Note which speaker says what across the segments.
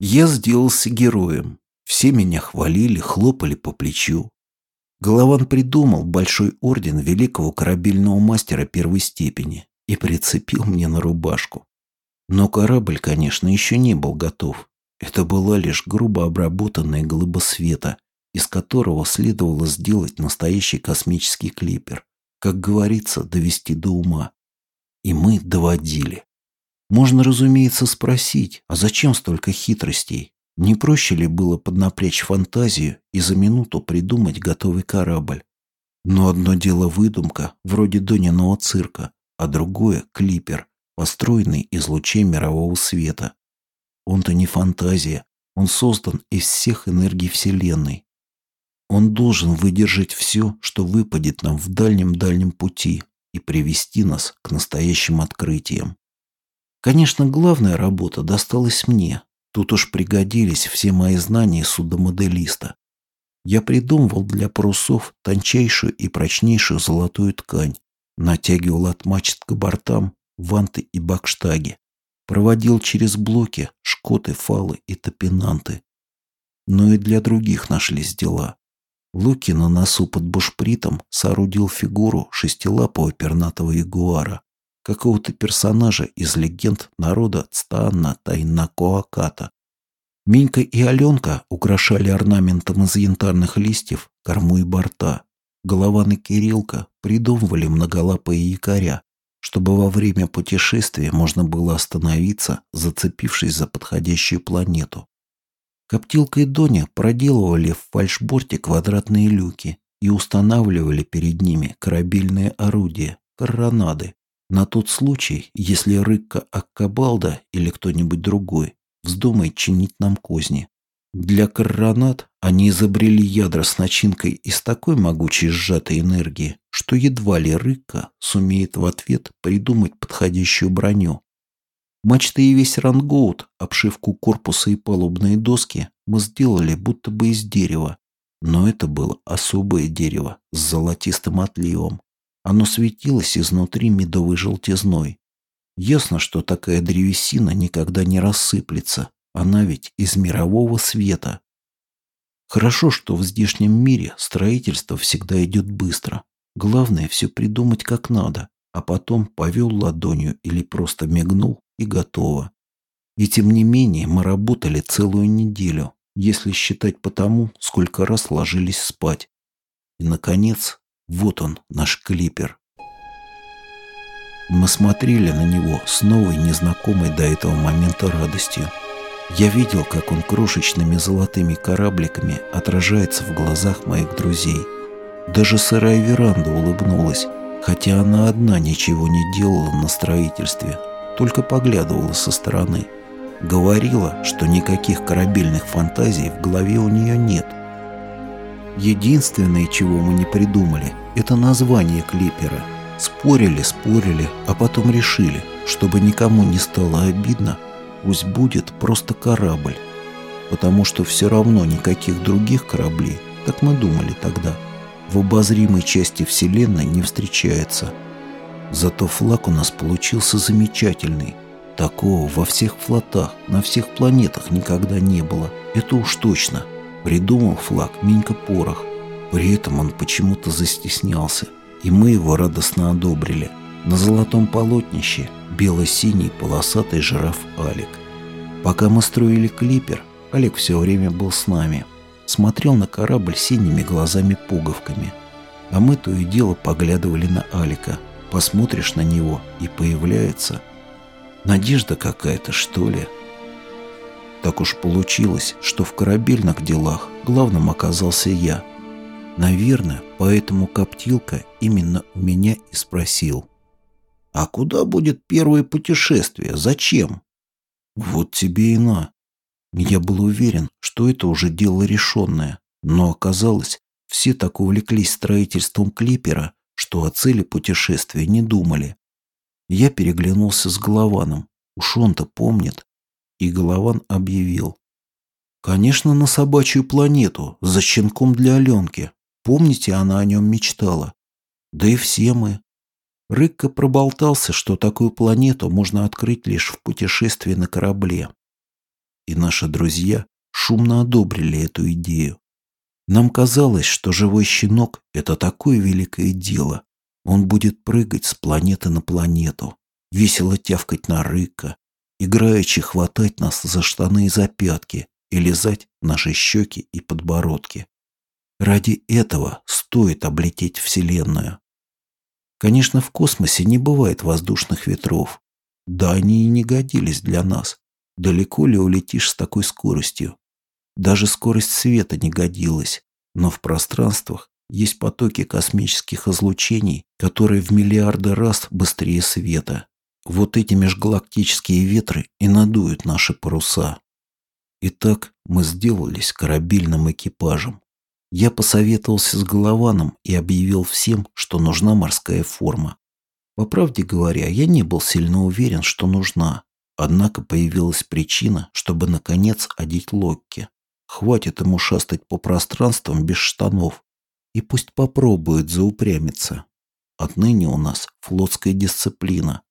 Speaker 1: Я сделался героем. Все меня хвалили, хлопали по плечу. Голован придумал большой орден великого корабельного мастера первой степени и прицепил мне на рубашку. Но корабль, конечно, еще не был готов. Это была лишь грубо обработанная глыба света, из которого следовало сделать настоящий космический клипер. Как говорится, довести до ума. И мы доводили. Можно, разумеется, спросить, а зачем столько хитростей? Не проще ли было поднапрячь фантазию и за минуту придумать готовый корабль? Но одно дело выдумка, вроде Дониного цирка, а другое — клипер, построенный из лучей мирового света. Он-то не фантазия, он создан из всех энергий Вселенной. Он должен выдержать все, что выпадет нам в дальнем-дальнем пути и привести нас к настоящим открытиям. Конечно, главная работа досталась мне, Тут уж пригодились все мои знания судомоделиста. Я придумывал для парусов тончайшую и прочнейшую золотую ткань, натягивал от мачт к бортам ванты и бакштаги, проводил через блоки шкоты, фалы и топинанты. Но и для других нашлись дела. Луки на носу под бушпритом соорудил фигуру шестилапого пернатого ягуара какого-то персонажа из легенд народа Цтаанна Тайнакоаката. Минька и Аленка украшали орнаментом из янтарных листьев корму и борта. Голован и Кирилка придумывали многолапые якоря, чтобы во время путешествия можно было остановиться, зацепившись за подходящую планету. Коптилка и Доня проделывали в фальшборте квадратные люки и устанавливали перед ними корабельные орудия, коронады, на тот случай, если Рыкка Аккабалда или кто-нибудь другой вздумает чинить нам козни. Для коронат они изобрели ядра с начинкой из такой могучей сжатой энергии, что едва ли Рыкка сумеет в ответ придумать подходящую броню. Мачты и весь рангоут, обшивку корпуса и палубные доски мы сделали будто бы из дерева, но это было особое дерево с золотистым отливом. Оно светилось изнутри медовой желтизной. Ясно, что такая древесина никогда не рассыплется. Она ведь из мирового света. Хорошо, что в здешнем мире строительство всегда идет быстро. Главное все придумать как надо, а потом повел ладонью или просто мигнул и готово. И тем не менее мы работали целую неделю, если считать по тому, сколько раз ложились спать. И, наконец, вот он, наш клипер. Мы смотрели на него с новой, незнакомой до этого момента радостью. Я видел, как он крошечными золотыми корабликами отражается в глазах моих друзей. Даже сырая веранда улыбнулась, хотя она одна ничего не делала на строительстве, только поглядывала со стороны. Говорила, что никаких корабельных фантазий в голове у нее нет, Единственное, чего мы не придумали, это название клипера. Спорили, спорили, а потом решили, чтобы никому не стало обидно, пусть будет просто корабль. Потому что все равно никаких других кораблей, так мы думали тогда, в обозримой части Вселенной не встречается. Зато флаг у нас получился замечательный. Такого во всех флотах, на всех планетах никогда не было. Это уж точно. Придумал флаг Минька Порох. При этом он почему-то застеснялся, и мы его радостно одобрили. На золотом полотнище бело-синий полосатый жираф Алик. Пока мы строили клипер, Алик все время был с нами. Смотрел на корабль синими глазами-пуговками. А мы то и дело поглядывали на Алика. Посмотришь на него, и появляется... Надежда какая-то, что ли?» Так уж получилось, что в корабельных делах главным оказался я. Наверное, поэтому Коптилка именно у меня и спросил. «А куда будет первое путешествие? Зачем?» «Вот тебе и на». Я был уверен, что это уже дело решенное, но оказалось, все так увлеклись строительством клипера, что о цели путешествия не думали. Я переглянулся с Голованом. Уж он-то помнит, и Голован объявил. «Конечно, на собачью планету, за щенком для Аленки. Помните, она о нем мечтала? Да и все мы». Рыкка проболтался, что такую планету можно открыть лишь в путешествии на корабле. и наши друзья шумно одобрили эту идею. Нам казалось, что живой щенок – это такое великое дело. Он будет прыгать с планеты на планету, весело тявкать на рыка, играючи хватать нас за штаны и за пятки и лизать наши щеки и подбородки. Ради этого стоит облететь Вселенную. Конечно, в космосе не бывает воздушных ветров. Да, они и не годились для нас. Далеко ли улетишь с такой скоростью? Даже скорость света не годилась. Но в пространствах есть потоки космических излучений, которые в миллиарды раз быстрее света. Вот эти межгалактические ветры и надуют наши паруса. Итак, мы сделались корабельным экипажем. Я посоветовался с Голованом и объявил всем, что нужна морская форма. По правде говоря, я не был сильно уверен, что нужна. Однако появилась причина, чтобы наконец одеть Локки. Хватит ему шастать по пространствам без штанов. И пусть попробует заупрямиться. Отныне у нас флотская дисциплина.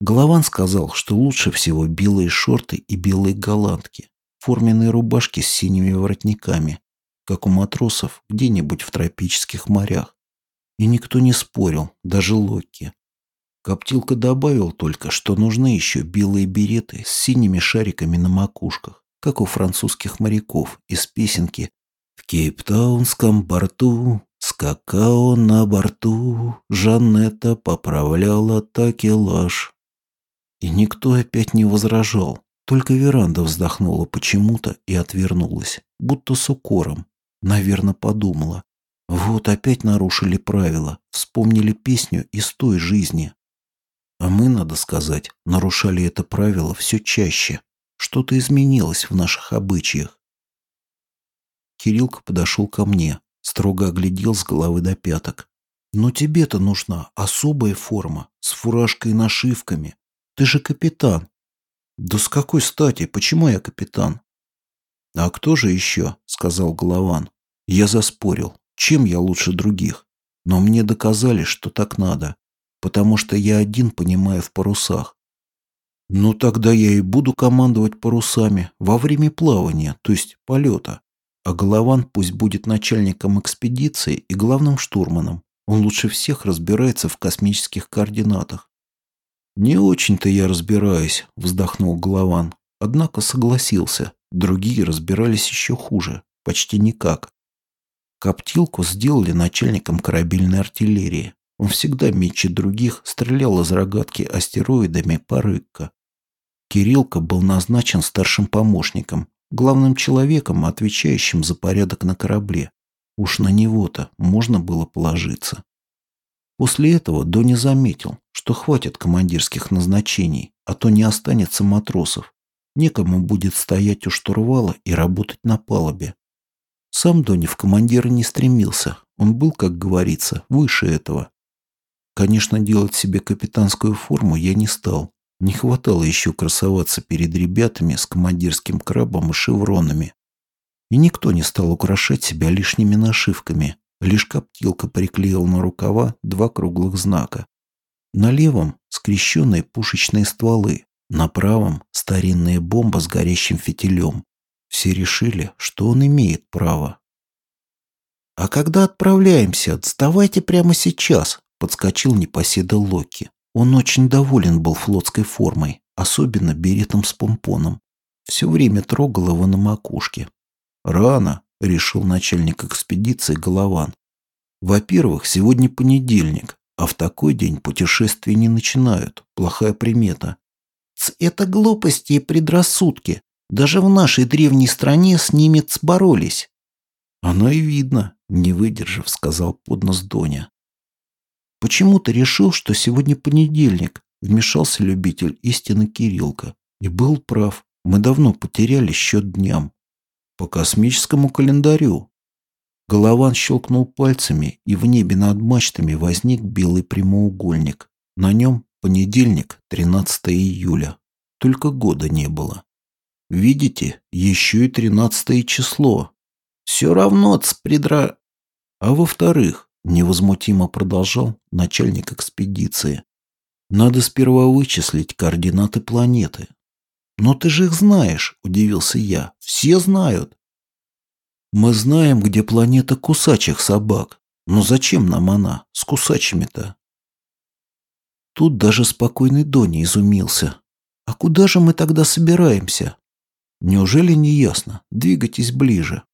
Speaker 1: Голован сказал, что лучше всего белые шорты и белые голландки, форменные рубашки с синими воротниками, как у матросов где-нибудь в тропических морях. И никто не спорил, даже Локи. Коптилка добавил только, что нужны еще белые береты с синими шариками на макушках, как у французских моряков из песенки «В кейптаунском борту скакал на борту, Жанетта поправляла такелаж». И никто опять не возражал, только веранда вздохнула почему-то и отвернулась, будто с укором. Наверное, подумала. Вот опять нарушили правила, вспомнили песню из той жизни. А мы, надо сказать, нарушали это правило все чаще. Что-то изменилось в наших обычаях. Кириллка подошел ко мне, строго оглядел с головы до пяток. «Но тебе-то нужна особая форма, с фуражкой и нашивками. Ты же капитан». «Да с какой стати? Почему я капитан?» «А кто же еще?» — сказал Голован. Я заспорил, чем я лучше других. Но мне доказали, что так надо, потому что я один понимаю в парусах. Ну тогда я и буду командовать парусами во время плавания, то есть полета. А Голован пусть будет начальником экспедиции и главным штурманом. Он лучше всех разбирается в космических координатах. «Не очень-то я разбираюсь», — вздохнул Голован. Однако согласился. Другие разбирались еще хуже. Почти никак. Коптилку сделали начальником корабельной артиллерии. Он всегда меньше других стрелял из рогатки астероидами по рыбка. Кириллка был назначен старшим помощником, главным человеком, отвечающим за порядок на корабле. Уж на него-то можно было положиться. После этого Дони заметил, что хватит командирских назначений, а то не останется матросов. Некому будет стоять у штурвала и работать на палубе. Сам Дони в командира не стремился. Он был, как говорится, выше этого. Конечно, делать себе капитанскую форму я не стал. Не хватало еще красоваться перед ребятами с командирским крабом и шевронами. И никто не стал украшать себя лишними нашивками. Лишь коптилка приклеил на рукава два круглых знака. На левом – скрещенные пушечные стволы, на правом – старинная бомба с горящим фитилем. Все решили, что он имеет право. «А когда отправляемся, сдавайте прямо сейчас», — подскочил непоседа Локи. Он очень доволен был флотской формой, особенно беретом с помпоном. Все время трогал его на макушке. «Рано», — решил начальник экспедиции Голован. «Во-первых, сегодня понедельник, а в такой день путешествия не начинают. Плохая примета». «Это глупости и предрассудки», даже в нашей древней стране с ними боролись. Оно и видно, не выдержав, сказал поднос Доня. Почему ты решил, что сегодня понедельник? Вмешался любитель истины Кириллка. И был прав. Мы давно потеряли счет дням. По космическому календарю. Голован щелкнул пальцами, и в небе над мачтами возник белый прямоугольник. На нем понедельник, 13 июля. Только года не было. Видите, еще и тринадцатое число. Все равно цпредра... А во-вторых, невозмутимо продолжал начальник экспедиции, надо сперва вычислить координаты планеты. «Но ты же их знаешь», – удивился я. «Все знают». «Мы знаем, где планета кусачих собак. Но зачем нам она с кусачими-то?» Тут даже спокойный Дони изумился. «А куда же мы тогда собираемся?» «Неужели не ясно? Двигайтесь ближе».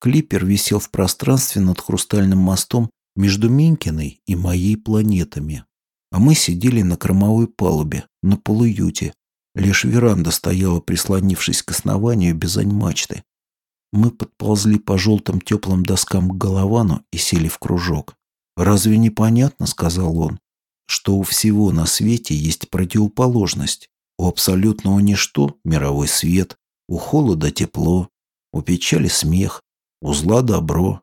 Speaker 1: Клипер висел в пространстве над хрустальным мостом между Минкиной и моей планетами. А мы сидели на кормовой палубе, на полуюте. Лишь веранда стояла, прислонившись к основанию без мачты. Мы подползли по желтым теплым доскам к головану и сели в кружок. «Разве не понятно, — сказал он, — что у всего на свете есть противоположность? У абсолютного ничто — мировой свет, у холода — тепло, у печали — смех, у зла — добро.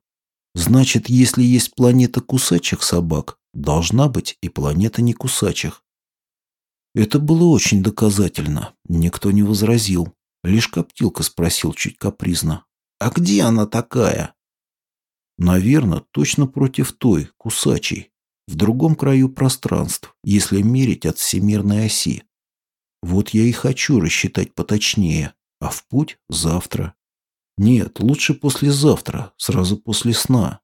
Speaker 1: Значит, если есть планета кусачих собак, должна быть и планета не кусачих. Это было очень доказательно. Никто не возразил. Лишь Коптилка спросил чуть капризно. «А где она такая?» «Наверное, точно против той, кусачей, в другом краю пространств, если мерить от всемирной оси. Вот я и хочу рассчитать поточнее, а в путь завтра. Нет, лучше послезавтра, сразу после сна».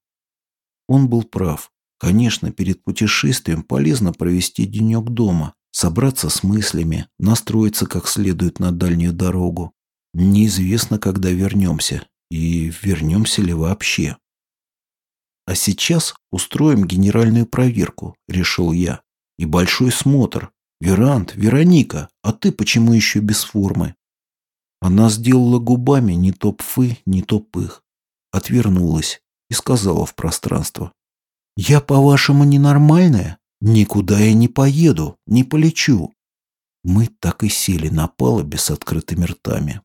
Speaker 1: Он был прав. Конечно, перед путешествием полезно провести денек дома, собраться с мыслями, настроиться как следует на дальнюю дорогу. Неизвестно, когда вернемся, и вернемся ли вообще. А сейчас устроим генеральную проверку, решил я. И большой смотр. Верант, Вероника, а ты почему еще без формы? Она сделала губами не то пфы, не то пых. Отвернулась и сказала в пространство. «Я, по-вашему, ненормальная? Никуда я не поеду, не полечу». Мы так и сели на палубе с открытыми ртами.